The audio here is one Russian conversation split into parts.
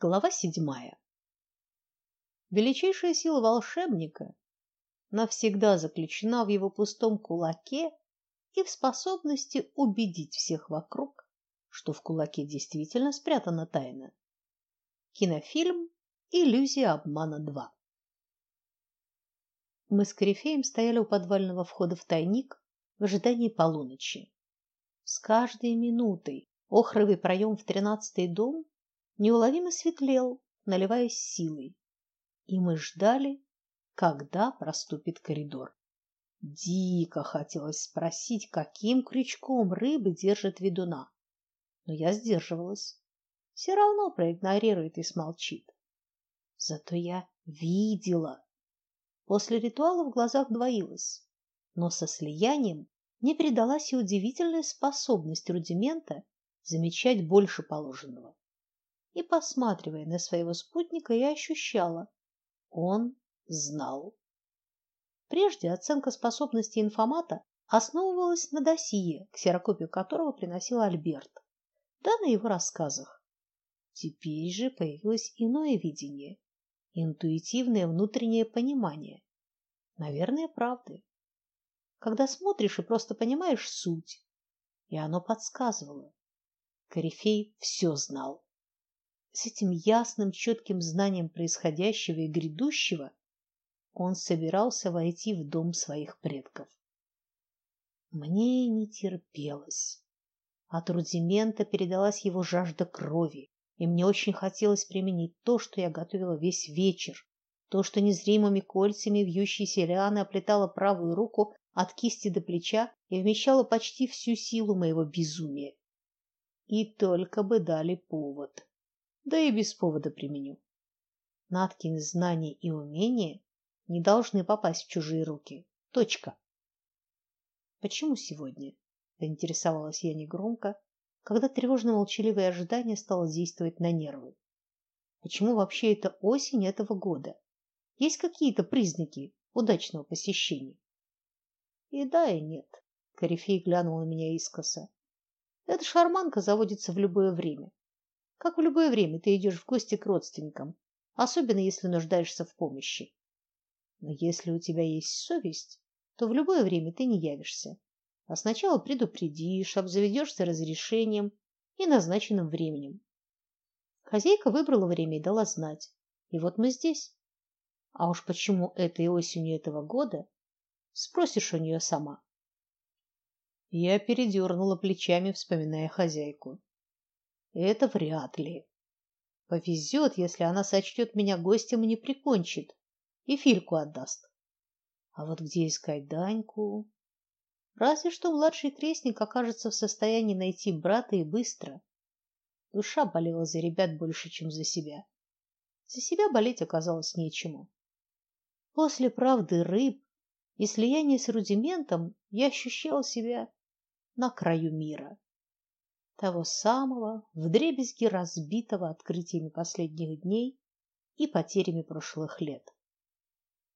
Глава седьмая. Величайшая сила волшебника навсегда заключена в его пустом кулаке и в способности убедить всех вокруг, что в кулаке действительно спрятана тайна. Кинофильм Иллюзия обмана 2. Мы с Корифеем стояли у подвального входа в тайник в ожидании полуночи. С каждой минутой охровый проем в тринадцатый дом неуловимо светлел, наливаясь силой, и мы ждали, когда проступит коридор. Дико хотелось спросить, каким крючком рыбы держит ведуна, но я сдерживалась. Все равно проигнорирует и смолчит. Зато я видела. После ритуала в глазах двоилось, но со слиянием мне передалась и удивительная способность рудимента замечать больше положенного и, посматривая на своего спутника, я ощущала, он знал. Прежде оценка способностей информата основывалась на досье, ксерокопию которого приносил Альберт, да на его рассказах. Теперь же появилось иное видение, интуитивное внутреннее понимание. Наверное, правды. Когда смотришь и просто понимаешь суть, и оно подсказывало. Корифей все знал с этим ясным, четким знанием происходящего и грядущего он собирался войти в дом своих предков. Мне не терпелось. От рудимента передалась его жажда крови, и мне очень хотелось применить то, что я готовила весь вечер, то, что незримыми кольцами вьющейся лианы оплетало правую руку от кисти до плеча и вмещало почти всю силу моего безумия. И только бы дали повод да и без повода применю. Наткины знания и умения не должны попасть в чужие руки. Точка. Почему сегодня? поинтересовалась я негромко, когда тревожно-молчаливое ожидание стало действовать на нервы. Почему вообще это осень этого года? Есть какие-то признаки удачного посещения? И да, и нет. Корифей глянул на меня искоса. Эта шарманка заводится в любое время. Как в любое время ты идешь в гости к родственникам, особенно если нуждаешься в помощи. Но если у тебя есть совесть, то в любое время ты не явишься. А сначала предупредишь, обзаведешься разрешением и назначенным временем. Хозяйка выбрала время и дала знать. И вот мы здесь. А уж почему этой осенью этого года, спросишь у нее сама. Я передернула плечами, вспоминая хозяйку. Это вряд ли. Повезет, если она сочтет меня гостем и не прикончит, и Фильку отдаст. А вот где искать Даньку? Разве что младший крестник окажется в состоянии найти брата и быстро. Душа болела за ребят больше, чем за себя. За себя болеть оказалось нечему. После правды рыб и слияния с рудиментом я ощущал себя на краю мира того самого, вдребезги разбитого открытиями последних дней и потерями прошлых лет.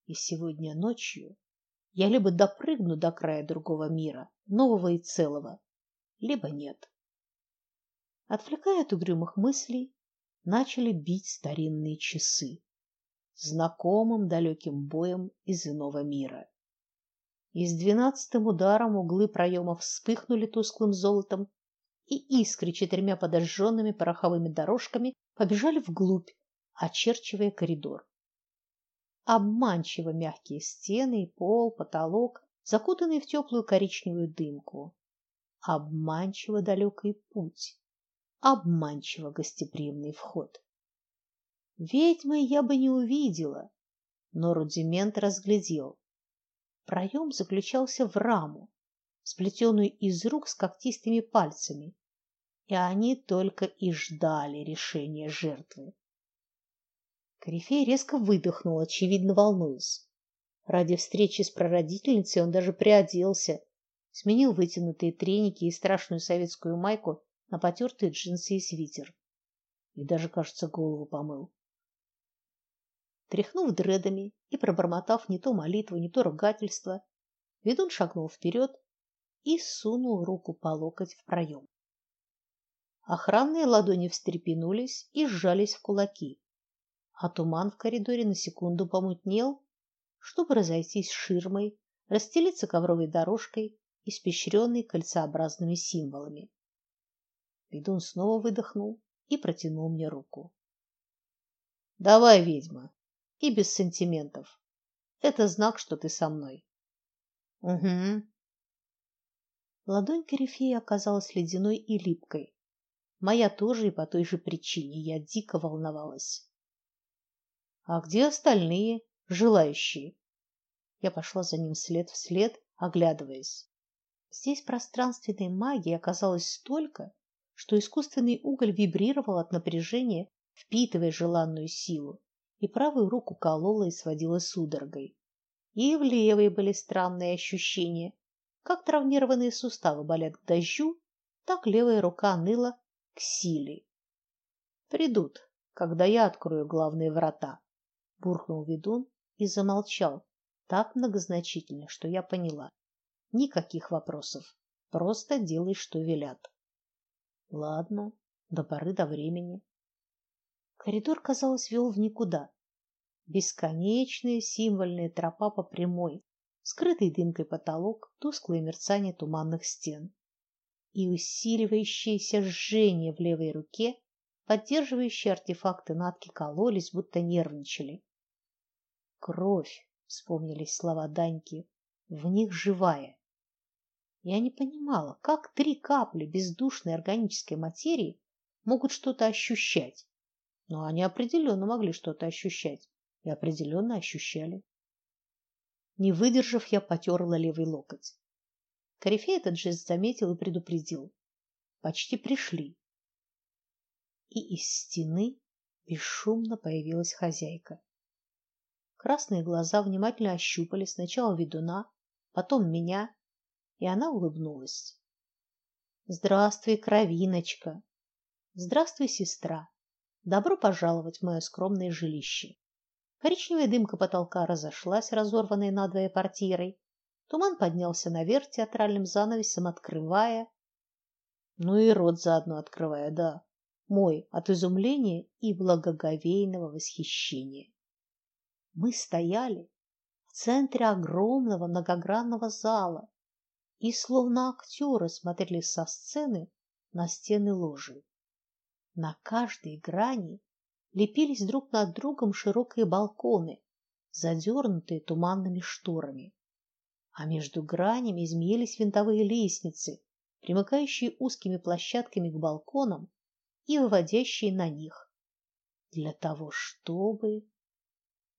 И сегодня ночью я либо допрыгну до края другого мира, нового и целого, либо нет. Отвлекая от угрюмых мыслей, начали бить старинные часы, знакомым далеким боем из иного мира. И с двенадцатым ударом углы проемов вспыхнули тусклым золотом и искры четырьмя подожженными пороховыми дорожками побежали вглубь, очерчивая коридор. Обманчиво мягкие стены и пол, потолок, закутанные в теплую коричневую дымку. Обманчиво далекий путь. Обманчиво гостеприимный вход. Ведьмы я бы не увидела, но рудимент разглядел. Проем заключался в раму, сплетенную из рук с когтистыми пальцами, и они только и ждали решения жертвы. Корифей резко выдохнул, очевидно волнуясь. Ради встречи с прародительницей он даже приоделся, сменил вытянутые треники и страшную советскую майку на потертые джинсы и свитер. И даже, кажется, голову помыл. Тряхнув дредами и пробормотав не то молитву, не то ругательство, ведун шагнул вперед и сунул руку по локоть в проем. Охранные ладони встрепенулись и сжались в кулаки, а туман в коридоре на секунду помутнел, чтобы разойтись ширмой, расстелиться ковровой дорожкой, испещренной кольцеобразными символами. Ведун снова выдохнул и протянул мне руку. Давай, ведьма, и без сантиментов. Это знак, что ты со мной. Угу. Ладонь Корифея оказалась ледяной и липкой. Моя тоже и по той же причине. Я дико волновалась. А где остальные желающие? Я пошла за ним след в след, оглядываясь. Здесь пространственной магии оказалось столько, что искусственный уголь вибрировал от напряжения, впитывая желанную силу, и правую руку колола и сводила судорогой. И в левой были странные ощущения, как травмированные суставы болят к дождю, так левая рука ныла к силе. Придут, когда я открою главные врата, буркнул ведун и замолчал, так многозначительно, что я поняла. Никаких вопросов, просто делай, что велят. Ладно, до поры до времени. Коридор, казалось, вел в никуда. Бесконечная символьная тропа по прямой, скрытый дымкой потолок, тусклое мерцание туманных стен и усиливающееся жжение в левой руке, поддерживающие артефакты Натки кололись, будто нервничали. Кровь, вспомнились слова Даньки, в них живая. Я не понимала, как три капли бездушной органической материи могут что-то ощущать. Но они определенно могли что-то ощущать и определенно ощущали. Не выдержав, я потерла левый локоть. Корифей этот жест заметил и предупредил. Почти пришли. И из стены бесшумно появилась хозяйка. Красные глаза внимательно ощупали сначала ведуна, потом меня, и она улыбнулась. Здравствуй, кровиночка. Здравствуй, сестра. Добро пожаловать в мое скромное жилище. Коричневая дымка потолка разошлась, разорванной надвое портьерой. Туман поднялся наверх театральным занавесом, открывая, ну и рот заодно открывая, да, мой от изумления и благоговейного восхищения. Мы стояли в центре огромного многогранного зала и словно актеры смотрели со сцены на стены ложи. На каждой грани лепились друг над другом широкие балконы, задернутые туманными шторами. А между гранями змеились винтовые лестницы, примыкающие узкими площадками к балконам и выводящие на них. Для того, чтобы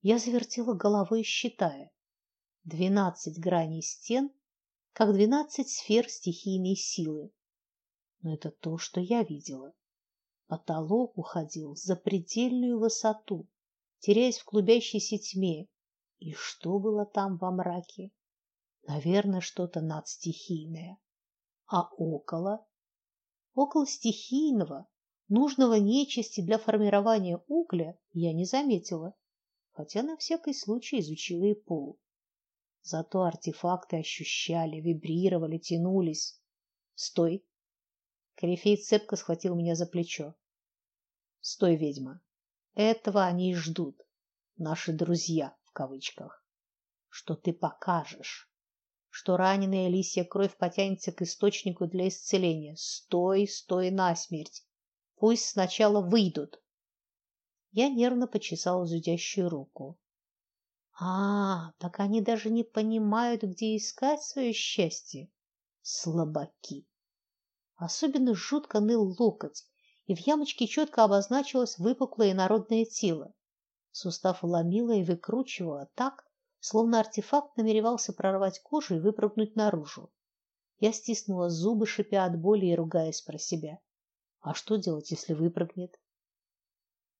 я завертела головой, считая. Двенадцать граней стен, как двенадцать сфер стихийной силы. Но это то, что я видела. Потолок уходил за предельную высоту, теряясь в клубящейся тьме. И что было там во мраке? Наверное, что-то надстихийное. А около? Около стихийного, нужного нечисти для формирования угля, я не заметила, хотя на всякий случай изучила и пол. Зато артефакты ощущали, вибрировали, тянулись. Стой, Корифей цепко схватил меня за плечо. Стой, ведьма. Этого они и ждут. Наши друзья в кавычках. Что ты покажешь? Что раненая лисья кровь потянется к источнику для исцеления. Стой, стой насмерть. Пусть сначала выйдут. Я нервно почесала зудящую руку. А, так они даже не понимают, где искать свое счастье. Слабаки. Особенно жутко ныл локоть, и в ямочке четко обозначилось выпуклое народное тело. Сустав ломило и выкручивало так, словно артефакт намеревался прорвать кожу и выпрыгнуть наружу. Я стиснула зубы, шипя от боли и ругаясь про себя. А что делать, если выпрыгнет?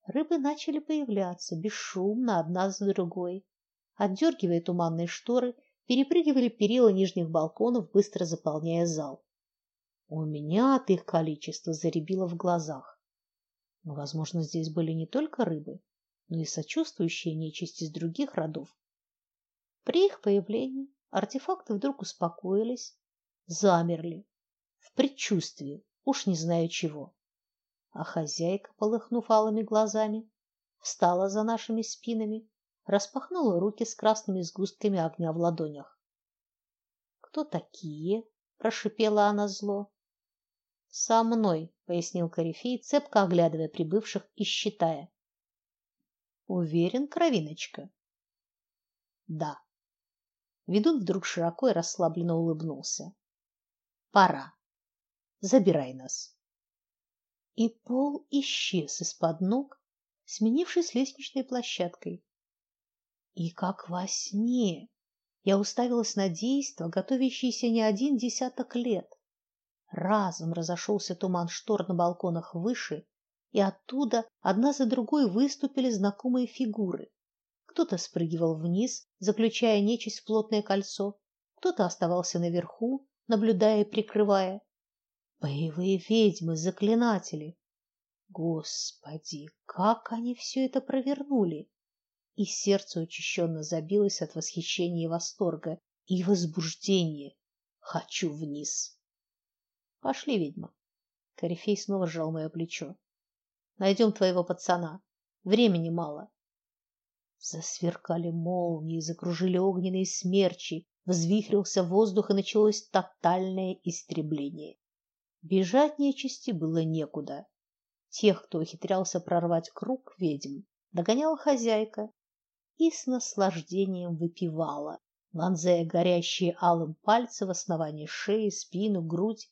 Рыбы начали появляться бесшумно, одна за другой, отдергивая туманные шторы, перепрыгивали перила нижних балконов, быстро заполняя зал. У меня от их количества заребило в глазах. Но, возможно, здесь были не только рыбы, но и сочувствующие нечисти из других родов. При их появлении артефакты вдруг успокоились, замерли в предчувствии, уж не знаю чего. А хозяйка, полыхнув алыми глазами, встала за нашими спинами, распахнула руки с красными сгустками огня в ладонях. Кто такие? прошипела она зло. Со мной, пояснил Корифей, цепко оглядывая прибывших и считая. Уверен, кровиночка. Да. Ведун вдруг широко и расслабленно улыбнулся. Пора. Забирай нас. И пол исчез из-под ног, сменившись лестничной площадкой. И как во сне я уставилась на действо, готовящееся не один десяток лет. Разом разошелся туман штор на балконах выше, и оттуда одна за другой выступили знакомые фигуры. Кто-то спрыгивал вниз, заключая нечисть в плотное кольцо, кто-то оставался наверху, наблюдая и прикрывая. Боевые ведьмы, заклинатели. Господи, как они все это провернули! И сердце учащенно забилось от восхищения и восторга, и возбуждения. Хочу вниз. Пошли, ведьма. Корифей снова сжал мое плечо. Найдем твоего пацана. Времени мало. Засверкали молнии, закружили огненные смерчи, взвихрился воздух и началось тотальное истребление. Бежать нечисти было некуда. Тех, кто ухитрялся прорвать круг ведьм, догоняла хозяйка и с наслаждением выпивала, вонзая горящие алым пальцы в основание шеи, спину, грудь.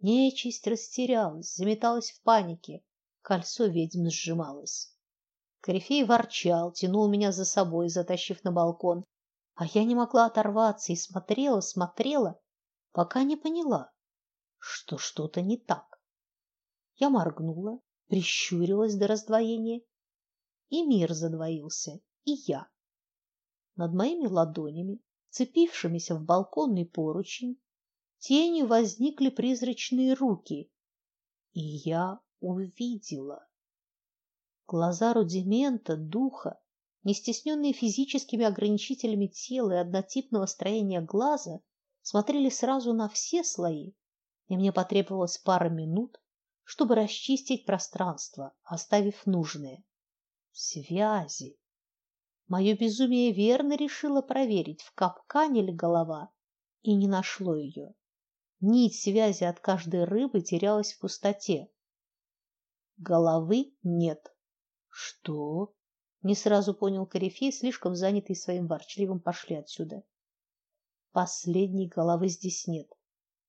Нечисть растерялась, заметалась в панике, кольцо ведьм сжималось. Корифей ворчал, тянул меня за собой, затащив на балкон, а я не могла оторваться и смотрела, смотрела, пока не поняла, что что-то не так. Я моргнула, прищурилась до раздвоения, и мир задвоился, и я. Над моими ладонями, цепившимися в балконный поручень, тенью возникли призрачные руки, и я увидела Глаза рудимента, духа, не стесненные физическими ограничителями тела и однотипного строения глаза, смотрели сразу на все слои, и мне потребовалось пара минут, чтобы расчистить пространство, оставив нужное. Связи. Мое безумие верно решило проверить, в капкане ли голова, и не нашло ее. Нить связи от каждой рыбы терялась в пустоте. Головы нет. Что? Не сразу понял Корифей, слишком занятый своим ворчливым пошли отсюда. Последней головы здесь нет.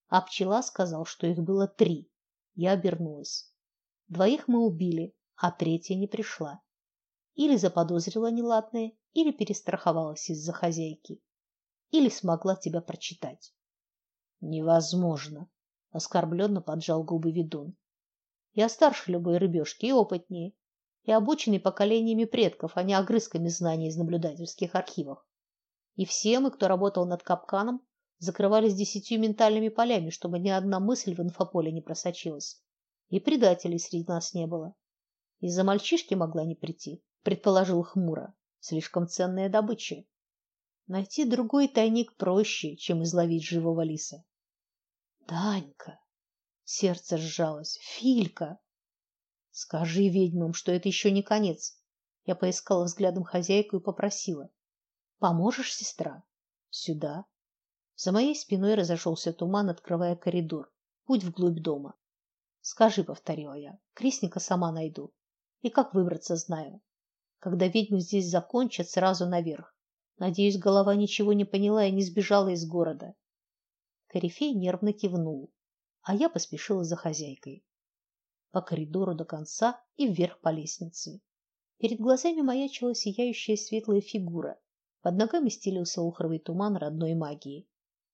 А пчела сказал, что их было три. Я обернулась. Двоих мы убили, а третья не пришла. Или заподозрила неладное, или перестраховалась из-за хозяйки, или смогла тебя прочитать. Невозможно, оскорбленно поджал губы ведун. Я старше любой рыбешки и опытнее и обученный поколениями предков, а не огрызками знаний из наблюдательских архивов. И все мы, кто работал над капканом, закрывались десятью ментальными полями, чтобы ни одна мысль в инфополе не просочилась. И предателей среди нас не было. Из-за мальчишки могла не прийти, предположил хмуро. Слишком ценная добыча. Найти другой тайник проще, чем изловить живого лиса. Данька, сердце сжалось. Филька, Скажи ведьмам, что это еще не конец. Я поискала взглядом хозяйку и попросила: "Поможешь, сестра? Сюда". За моей спиной разошелся туман, открывая коридор, путь вглубь дома. "Скажи", повторила я. "Крестника сама найду. И как выбраться, знаю. Когда ведьмы здесь закончат, сразу наверх. Надеюсь, голова ничего не поняла и не сбежала из города". Корифей нервно кивнул, а я поспешила за хозяйкой по коридору до конца и вверх по лестнице. Перед глазами маячила сияющая светлая фигура. Под ногами стелился охровый туман родной магии.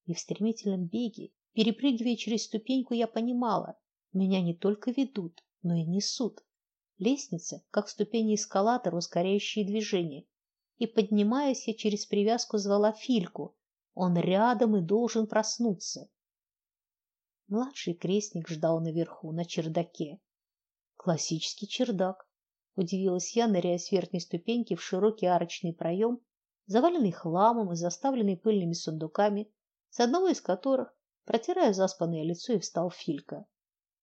И в стремительном беге, перепрыгивая через ступеньку, я понимала, меня не только ведут, но и несут. Лестница, как ступени эскалатора, ускоряющие движение. И поднимаясь, я через привязку звала Фильку. Он рядом и должен проснуться. Младший крестник ждал наверху, на чердаке. Классический чердак. Удивилась я, ныряя с верхней ступеньки в широкий арочный проем, заваленный хламом и заставленный пыльными сундуками, с одного из которых, протирая заспанное лицо, и встал Филька.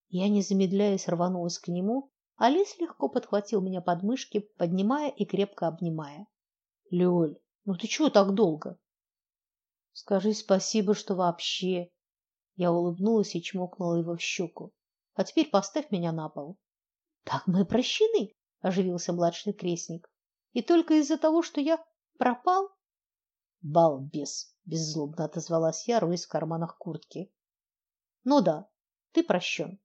Я не замедляясь рванулась к нему, а Лис легко подхватил меня под мышки, поднимая и крепко обнимая. Лёль, ну ты чего так долго? Скажи спасибо, что вообще. Я улыбнулась и чмокнула его в щеку. А теперь поставь меня на пол. Так мы прощены, оживился младший крестник. И только из-за того, что я пропал? Балбес, беззлобно отозвалась я, роясь в карманах куртки. Ну да, ты прощен.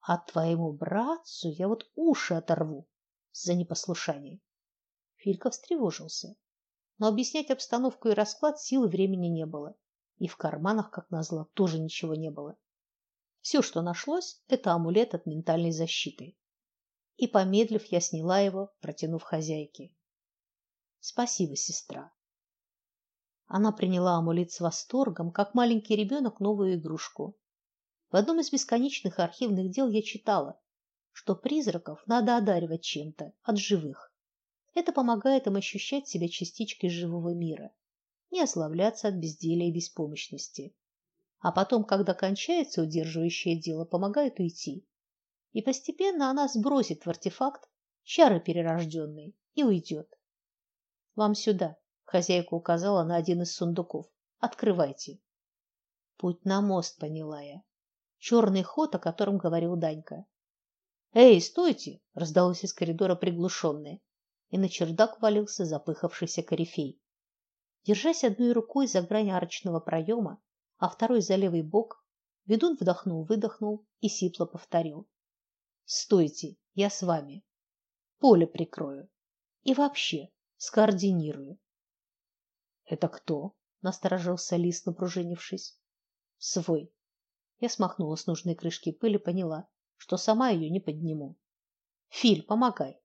А твоему братцу я вот уши оторву за непослушание. Филька встревожился, но объяснять обстановку и расклад сил и времени не было, и в карманах, как назло, тоже ничего не было. Все, что нашлось, это амулет от ментальной защиты. И помедлив, я сняла его, протянув хозяйке. Спасибо, сестра. Она приняла амулет с восторгом, как маленький ребенок новую игрушку. В одном из бесконечных архивных дел я читала, что призраков надо одаривать чем-то от живых. Это помогает им ощущать себя частичкой живого мира, не ославляться от безделия и беспомощности. А потом, когда кончается удерживающее дело, помогает уйти. И постепенно она сбросит в артефакт чары перерожденной и уйдет. Вам сюда, хозяйка указала на один из сундуков. Открывайте. Путь на мост, поняла я черный ход, о котором говорил Данька. "Эй, стойте!" раздалось из коридора приглушенное, и на чердак валился запыхавшийся корифей. Держась одной рукой за грань арочного проема, а второй за левый бок, ведун вдохнул-выдохнул и сипло повторил: "Стойте, я с вами. Поле прикрою и вообще скоординирую". "Это кто?" насторожился Лис, напружинившись. "Свой. Я смахнула с нужной крышки пыль и поняла, что сама ее не подниму. Филь, помогай.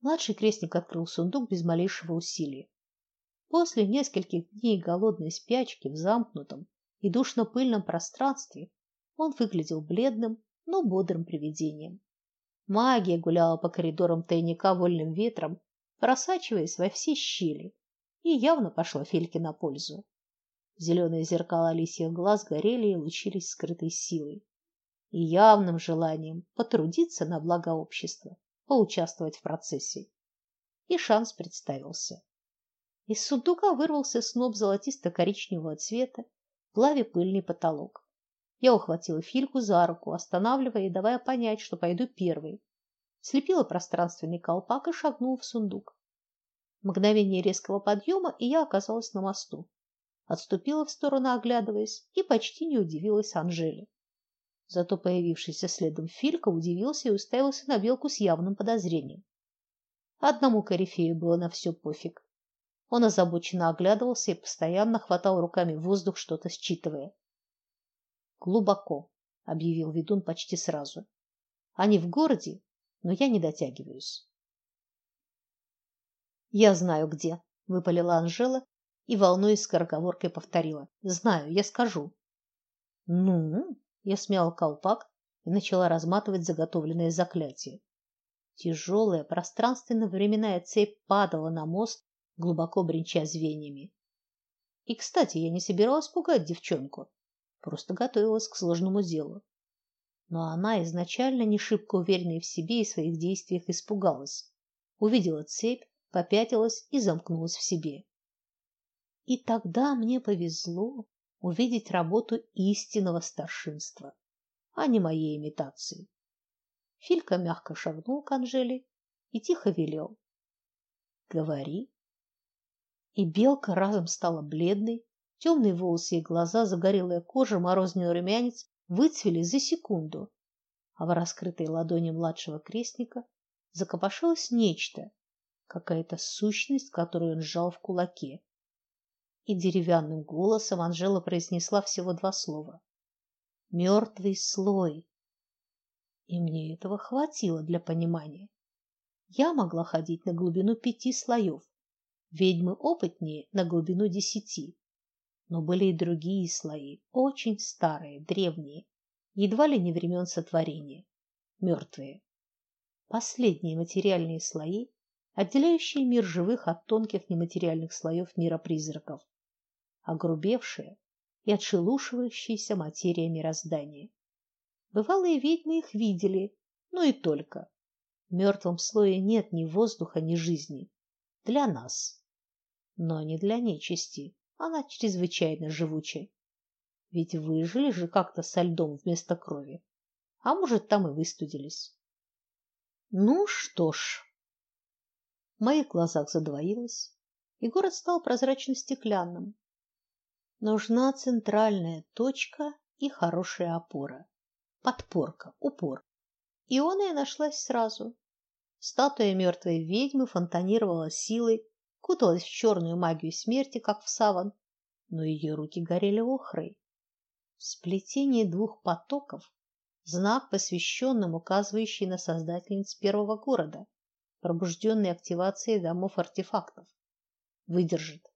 Младший крестник открыл сундук без малейшего усилия. После нескольких дней голодной спячки в замкнутом и душно-пыльном пространстве он выглядел бледным, но бодрым привидением. Магия гуляла по коридорам тайника вольным ветром, просачиваясь во все щели, и явно пошла Фильке на пользу. Зеленые зеркала лисьих глаз горели и лучились скрытой силой и явным желанием потрудиться на благо общества, поучаствовать в процессе. И шанс представился. Из сундука вырвался сноп золотисто-коричневого цвета, плаве пыльный потолок. Я ухватила Фильку за руку, останавливая и давая понять, что пойду первой. Слепила пространственный колпак и шагнула в сундук. Мгновение резкого подъема, и я оказалась на мосту отступила в сторону, оглядываясь, и почти не удивилась Анжеле. Зато появившийся следом Филька удивился и уставился на белку с явным подозрением. Одному корифею было на все пофиг. Он озабоченно оглядывался и постоянно хватал руками воздух, что-то считывая. Глубоко, объявил ведун почти сразу. Они в городе, но я не дотягиваюсь. Я знаю где, выпалила Анжела и волнуясь скороговоркой повторила: "Знаю, я скажу". "Ну?" Я смяла колпак и начала разматывать заготовленное заклятие. Тяжелая пространственно-временная цепь падала на мост, глубоко бренча звеньями. И, кстати, я не собиралась пугать девчонку, просто готовилась к сложному делу. Но она изначально не шибко уверенная в себе и своих действиях испугалась. Увидела цепь, попятилась и замкнулась в себе. И тогда мне повезло увидеть работу истинного старшинства, а не моей имитации. Филька мягко шагнул к Анжеле и тихо велел: "Говори". И белка разом стала бледной, темные волосы и глаза, загорелая кожа, морозный румянец выцвели за секунду, а в раскрытой ладони младшего крестника закопошилось нечто, какая-то сущность, которую он сжал в кулаке и деревянным голосом Анжела произнесла всего два слова. «Мертвый слой. И мне этого хватило для понимания. Я могла ходить на глубину пяти слоев, ведьмы опытнее на глубину десяти. Но были и другие слои, очень старые, древние, едва ли не времен сотворения, мертвые. Последние материальные слои, отделяющие мир живых от тонких нематериальных слоев мира призраков огрубевшая и отшелушивающаяся материя мироздания. Бывалые ведьмы их видели, но и только. В мертвом слое нет ни воздуха, ни жизни. Для нас. Но не для нечисти. Она чрезвычайно живучая. Ведь выжили же как-то со льдом вместо крови. А может, там и выстудились. Ну что ж. В моих глазах задвоилось, и город стал прозрачно-стеклянным. Нужна центральная точка и хорошая опора. Подпорка, упор. И она и нашлась сразу. Статуя мертвой ведьмы фонтанировала силой, куталась в черную магию смерти, как в саван, но ее руки горели охрой. Сплетение двух потоков знак, посвященным, указывающий на создательниц первого города, пробужденной активацией домов артефактов. Выдержит.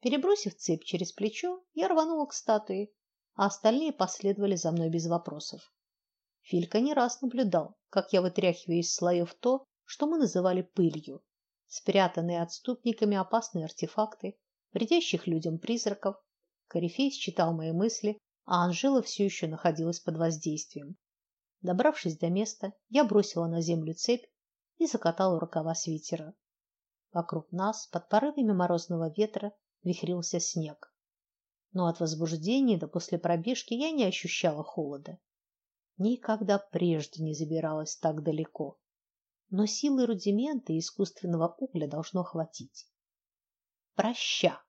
Перебросив цепь через плечо, я рванула к статуе, а остальные последовали за мной без вопросов. Филька не раз наблюдал, как я вытряхиваю из слоев то, что мы называли пылью, спрятанные отступниками опасные артефакты, вредящих людям призраков. Корифей считал мои мысли, а Анжела все еще находилась под воздействием. Добравшись до места, я бросила на землю цепь и закатала рукава свитера. Вокруг нас, под порывами морозного ветра, вихрился снег. Но от возбуждения до после пробежки я не ощущала холода никогда прежде не забиралась так далеко. Но силы рудимента и искусственного угля должно хватить. Проща,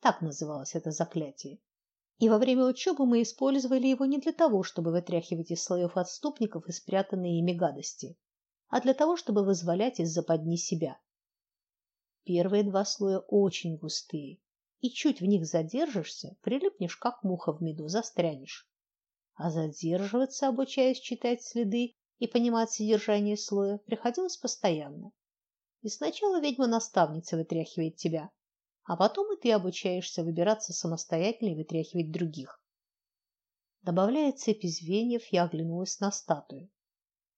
так называлось это заклятие. И во время учебы мы использовали его не для того, чтобы вытряхивать из слоев отступников и спрятанные ими гадости, а для того, чтобы вызволять из западни себя. Первые два слоя очень густые, и чуть в них задержишься, прилипнешь как муха в меду, застрянешь а задерживаться, обучаясь читать следы и понимать содержание слоя, приходилось постоянно. И сначала ведьма-наставница вытряхивает тебя, а потом и ты обучаешься выбираться самостоятельно и вытряхивать других. Добавляя цепи звеньев, я оглянулась на статую.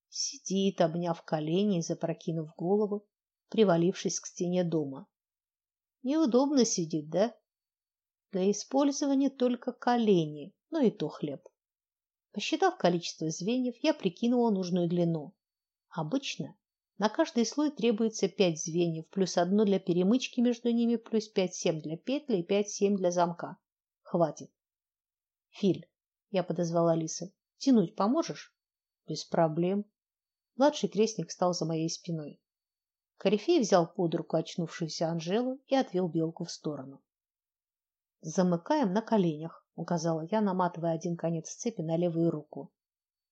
Сидит, обняв колени и запрокинув голову, привалившись к стене дома. Неудобно сидит, да? Для использования только колени, но и то хлеб. Посчитав количество звеньев, я прикинула нужную длину. Обычно на каждый слой требуется пять звеньев плюс одно для перемычки между ними плюс пять-семь для петли и пять-семь для замка. Хватит. Филь, я подозвала Алиса. Тянуть поможешь? Без проблем. Младший крестник встал за моей спиной. Корифей взял под руку очнувшуюся Анжелу и отвел белку в сторону. Замыкаем на коленях указала я, наматывая один конец цепи на левую руку.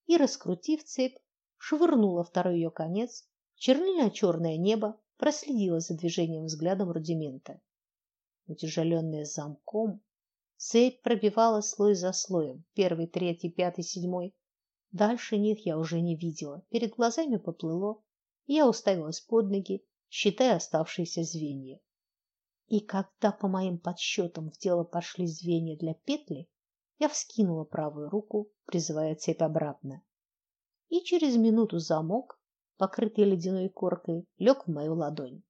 И раскрутив цепь, швырнула второй ее конец в чернильно-черное небо, проследила за движением взглядом рудимента. Утяжеленная замком, цепь пробивала слой за слоем, первый, третий, пятый, седьмой. Дальше них я уже не видела. Перед глазами поплыло, и я уставилась под ноги, считая оставшиеся звенья. И когда по моим подсчетам в дело пошли звенья для петли, я вскинула правую руку, призывая цепь обратно. И через минуту замок, покрытый ледяной коркой, лег в мою ладонь.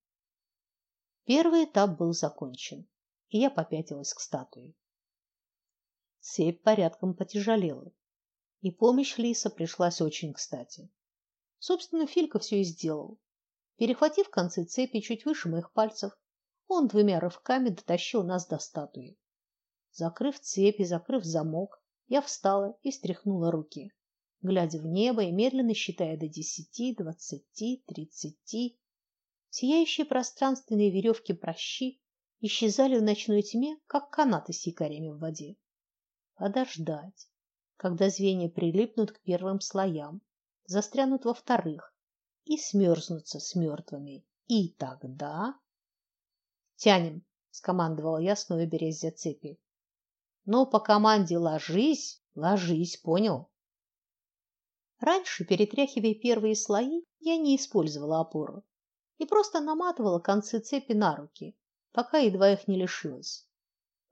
Первый этап был закончен, и я попятилась к статуе. Цепь порядком потяжелела, и помощь Лиса пришлась очень кстати. Собственно, Филька все и сделал. Перехватив концы цепи чуть выше моих пальцев, он двумя рывками дотащил нас до статуи. Закрыв цепи, закрыв замок, я встала и стряхнула руки, глядя в небо и медленно считая до десяти, двадцати, тридцати. Сияющие пространственные веревки прощи исчезали в ночной тьме, как канаты с якорями в воде. Подождать, когда звенья прилипнут к первым слоям, застрянут во вторых и смерзнутся с мертвыми. И тогда Тянем, скомандовала я, снова берясь за цепи. Но по команде ложись, ложись, понял? Раньше, перетряхивая первые слои, я не использовала опору и просто наматывала концы цепи на руки, пока едва их не лишилась.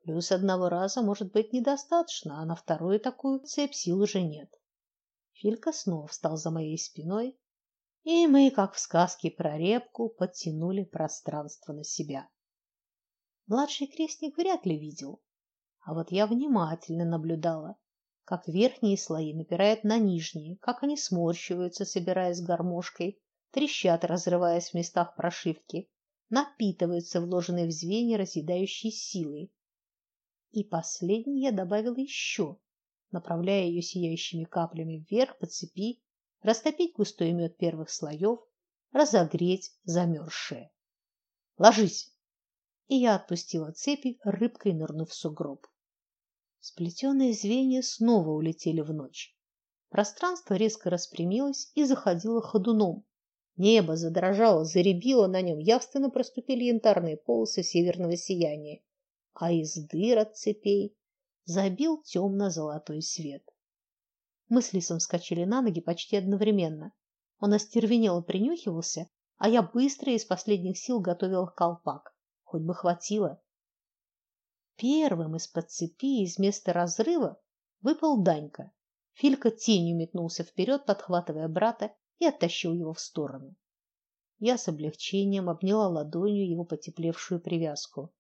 Плюс одного раза может быть недостаточно, а на вторую такую цепь сил уже нет. Филька снова встал за моей спиной, и мы, как в сказке про репку, подтянули пространство на себя. Младший крестник вряд ли видел, а вот я внимательно наблюдала, как верхние слои напирают на нижние, как они сморщиваются, собираясь гармошкой, трещат, разрываясь в местах прошивки, напитываются вложенной в звенья разъедающей силой. И последнее я добавила еще, направляя ее сияющими каплями вверх по цепи, растопить густой мед первых слоев, разогреть замерзшее. Ложись. И я отпустила цепи, рыбкой нырнув в сугроб. Сплетенные звенья снова улетели в ночь. Пространство резко распрямилось и заходило ходуном. Небо задрожало, заребило на нем, явственно проступили янтарные полосы северного сияния, а из дыр от цепей забил темно-золотой свет. Мы с Лисом вскочили на ноги почти одновременно. Он остервенело принюхивался, а я быстро из последних сил готовила колпак. Хоть бы хватило. Первым из-под цепи из места разрыва выпал Данька. Филька тенью метнулся вперед, подхватывая брата и оттащил его в сторону. Я с облегчением обняла ладонью его потеплевшую привязку.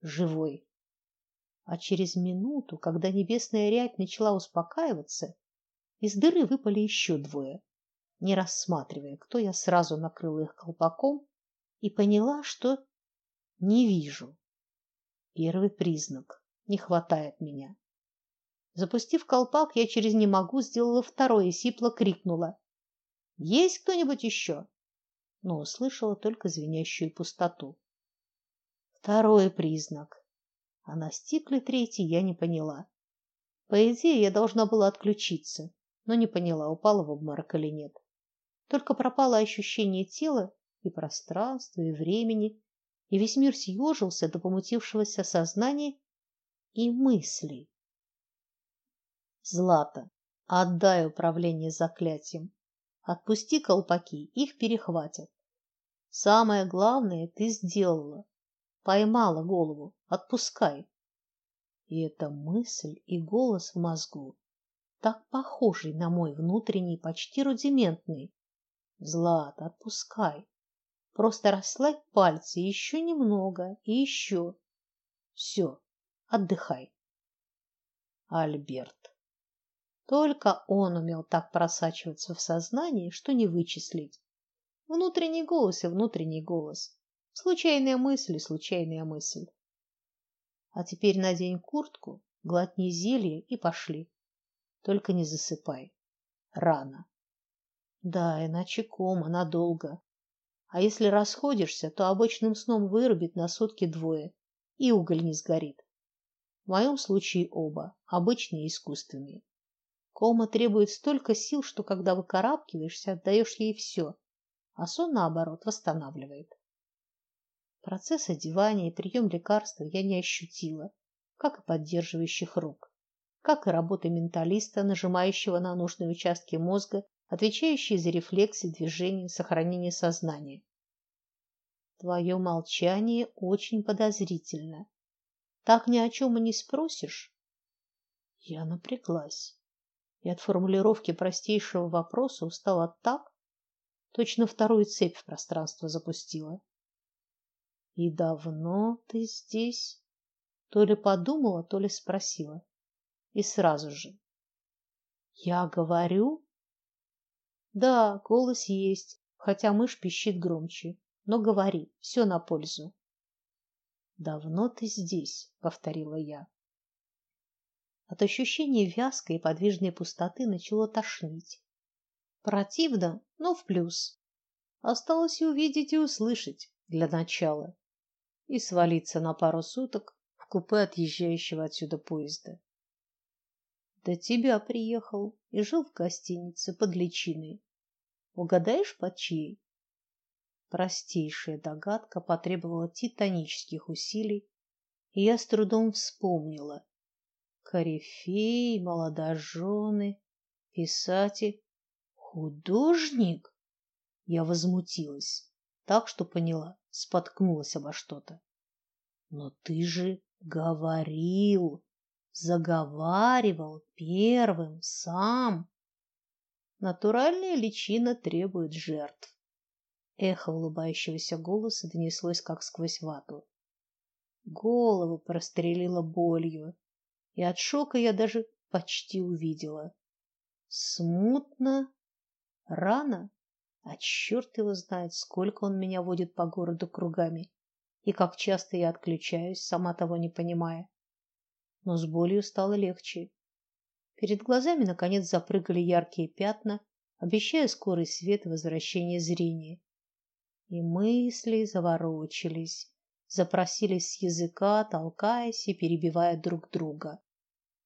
Живой. А через минуту, когда небесная рябь начала успокаиваться, из дыры выпали еще двое. Не рассматривая, кто я, сразу накрыла их колпаком и поняла, что не вижу. Первый признак. Не хватает меня. Запустив колпак, я через не могу сделала второй и сипло крикнула: "Есть кто-нибудь еще?" Но услышала только звенящую пустоту. Второй признак. А настиг ли третий, я не поняла. По идее, я должна была отключиться, но не поняла, упала в обморок или нет. Только пропало ощущение тела и пространства, и времени, и весь мир съежился до помутившегося сознания и мыслей. Злата, отдай управление заклятием. Отпусти колпаки, их перехватят. Самое главное ты сделала. Поймала голову. Отпускай. И эта мысль и голос в мозгу, так похожий на мой внутренний, почти рудиментный. Злата, отпускай. Просто расслабь пальцы еще немного и еще. Все, отдыхай. Альберт. Только он умел так просачиваться в сознание, что не вычислить. Внутренний голос и внутренний голос. Случайная мысль и случайная мысль. А теперь надень куртку, глотни зелье и пошли. Только не засыпай. Рано. Да, иначе кома надолго. А если расходишься, то обычным сном вырубит на сутки двое, и уголь не сгорит. В моем случае оба, обычные и искусственные. Кома требует столько сил, что когда выкарабкиваешься, отдаешь ей все, а сон наоборот восстанавливает. Процесс одевания и прием лекарства я не ощутила, как и поддерживающих рук, как и работы менталиста, нажимающего на нужные участки мозга отвечающие за рефлексы, движения, сохранение сознания. Твое молчание очень подозрительно. Так ни о чем и не спросишь. Я напряглась. И от формулировки простейшего вопроса устала так, точно вторую цепь в пространство запустила. И давно ты здесь? То ли подумала, то ли спросила. И сразу же: Я говорю, да, голос есть, хотя мышь пищит громче. Но говори, все на пользу. Давно ты здесь, повторила я. От ощущения вязкой и подвижной пустоты начало тошнить. Противно, но в плюс. Осталось увидеть и услышать для начала и свалиться на пару суток в купе отъезжающего отсюда поезда. До тебя приехал и жил в гостинице под личиной. Угадаешь, под чьей? Простейшая догадка потребовала титанических усилий, и я с трудом вспомнила. Корифей, молодожены, писатель, художник. Я возмутилась, так что поняла, споткнулась обо что-то. Но ты же говорил, заговаривал первым сам. Натуральная личина требует жертв. Эхо улыбающегося голоса донеслось как сквозь вату. Голову прострелило болью, и от шока я даже почти увидела. Смутно, рано, а черт его знает, сколько он меня водит по городу кругами и как часто я отключаюсь, сама того не понимая. Но с болью стало легче. Перед глазами наконец запрыгали яркие пятна, обещая скорый свет и возвращение зрения. И мысли заворочились, запросились с языка, толкаясь и перебивая друг друга.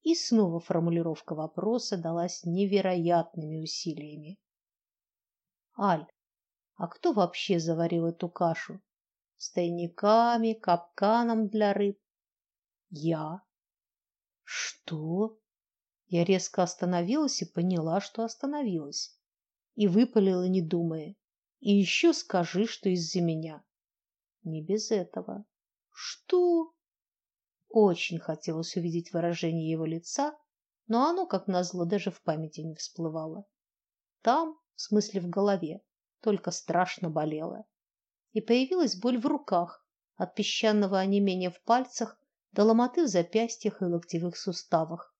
И снова формулировка вопроса далась невероятными усилиями. Аль, а кто вообще заварил эту кашу? С тайниками, капканом для рыб? Я. Что? Я резко остановилась и поняла, что остановилась. И выпалила, не думая: "И еще скажи, что из-за меня". Не без этого. Что? Очень хотелось увидеть выражение его лица, но оно, как назло, даже в памяти не всплывало. Там, в смысле в голове, только страшно болело. И появилась боль в руках, от песчаного онемения в пальцах до ломоты в запястьях и локтевых суставах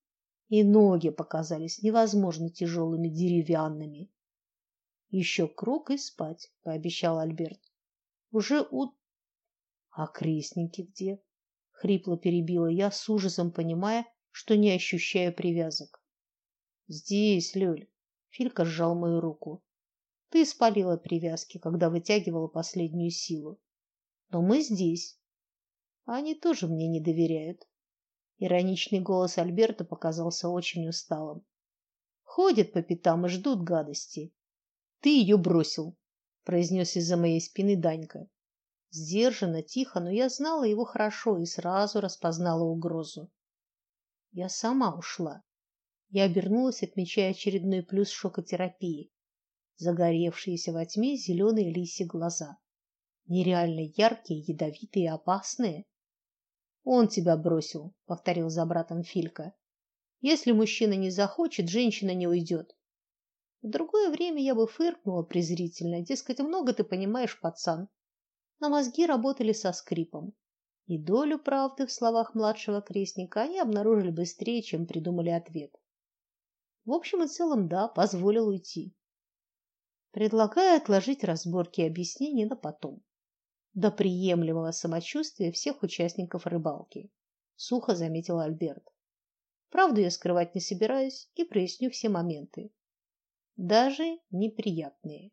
и ноги показались невозможно тяжелыми деревянными. Еще круг и спать, пообещал Альберт. Уже у А крестники где? хрипло перебила я, с ужасом понимая, что не ощущаю привязок. Здесь, Лёль. Филька сжал мою руку. Ты спалила привязки, когда вытягивала последнюю силу. Но мы здесь. Они тоже мне не доверяют. Ироничный голос Альберта показался очень усталым. Ходят по пятам и ждут гадости. Ты ее бросил, произнес из-за моей спины Данька. Сдержанно, тихо, но я знала его хорошо и сразу распознала угрозу. Я сама ушла. Я обернулась, отмечая очередной плюс шокотерапии. Загоревшиеся во тьме зеленые лисьи глаза. Нереально яркие, ядовитые и опасные. Он тебя бросил, повторил за братом Филька. Если мужчина не захочет, женщина не уйдет. В другое время я бы фыркнула презрительно, дескать, много ты понимаешь, пацан. Но мозги работали со скрипом. И долю правды в словах младшего крестника они обнаружили быстрее, чем придумали ответ. В общем и целом, да, позволил уйти. Предлагаю отложить разборки и объяснения на потом до приемлемого самочувствия всех участников рыбалки, сухо заметил Альберт. Правду я скрывать не собираюсь и проясню все моменты, даже неприятные.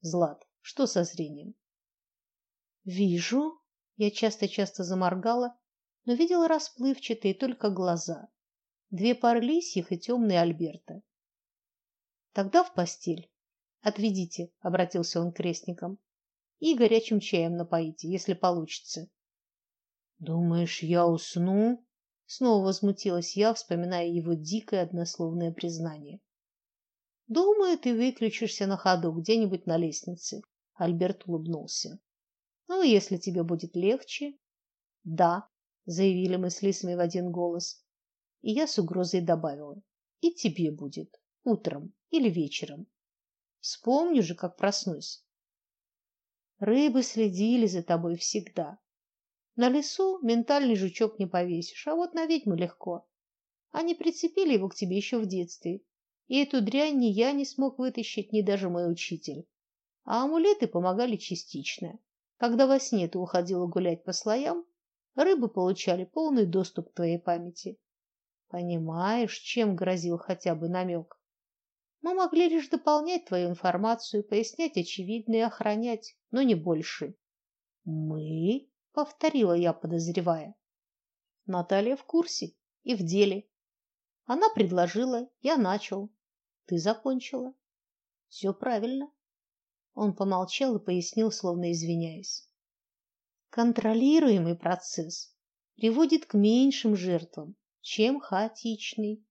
Злат, что со зрением? Вижу, я часто-часто заморгала, но видела расплывчатые только глаза. Две пары лисьих и темные Альберта. Тогда в постель. Отведите, обратился он к крестникам и горячим чаем напоите, если получится. Думаешь, я усну? Снова возмутилась я, вспоминая его дикое однословное признание. Думаю, ты выключишься на ходу где-нибудь на лестнице. Альберт улыбнулся. Ну, если тебе будет легче. Да, заявили мы с Лисами в один голос. И я с угрозой добавила: и тебе будет утром или вечером. Вспомню же, как проснусь. Рыбы следили за тобой всегда. На лесу ментальный жучок не повесишь, а вот на ведьму легко. Они прицепили его к тебе еще в детстве, и эту дрянь ни я не смог вытащить, ни даже мой учитель. А амулеты помогали частично. Когда во сне ты уходила гулять по слоям, рыбы получали полный доступ к твоей памяти. Понимаешь, чем грозил хотя бы намек? Мы могли лишь дополнять твою информацию, пояснять очевидное и охранять, но не больше. Мы, повторила я, подозревая. Наталья в курсе и в деле. Она предложила, я начал. Ты закончила. Все правильно. Он помолчал и пояснил, словно извиняясь. Контролируемый процесс приводит к меньшим жертвам, чем хаотичный.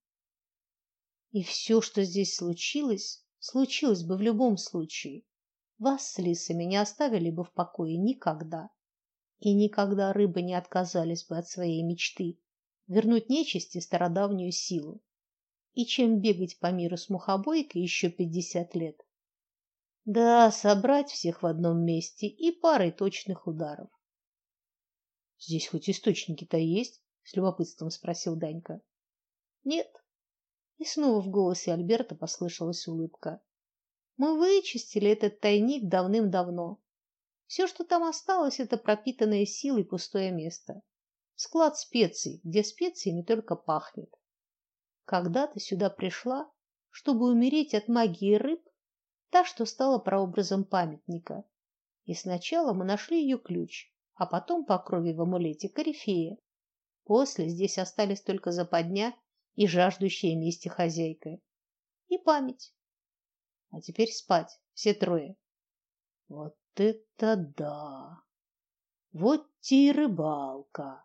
И все, что здесь случилось, случилось бы в любом случае. Вас с лисами не оставили бы в покое никогда. И никогда рыбы не отказались бы от своей мечты вернуть нечисти стародавнюю силу. И чем бегать по миру с мухобойкой еще пятьдесят лет? Да, собрать всех в одном месте и парой точных ударов. Здесь хоть источники-то есть? с любопытством спросил Данька. Нет, И снова в голосе Альберта послышалась улыбка. Мы вычистили этот тайник давным-давно. Все, что там осталось, это пропитанное силой пустое место. Склад специй, где специями только пахнет. Когда ты сюда пришла, чтобы умереть от магии рыб, та, что стала прообразом памятника. И сначала мы нашли ее ключ, а потом по крови в амулете корифея. После здесь остались только западня и жаждущая мести хозяйка. И память. А теперь спать, все трое. Вот это да! Вот те рыбалка!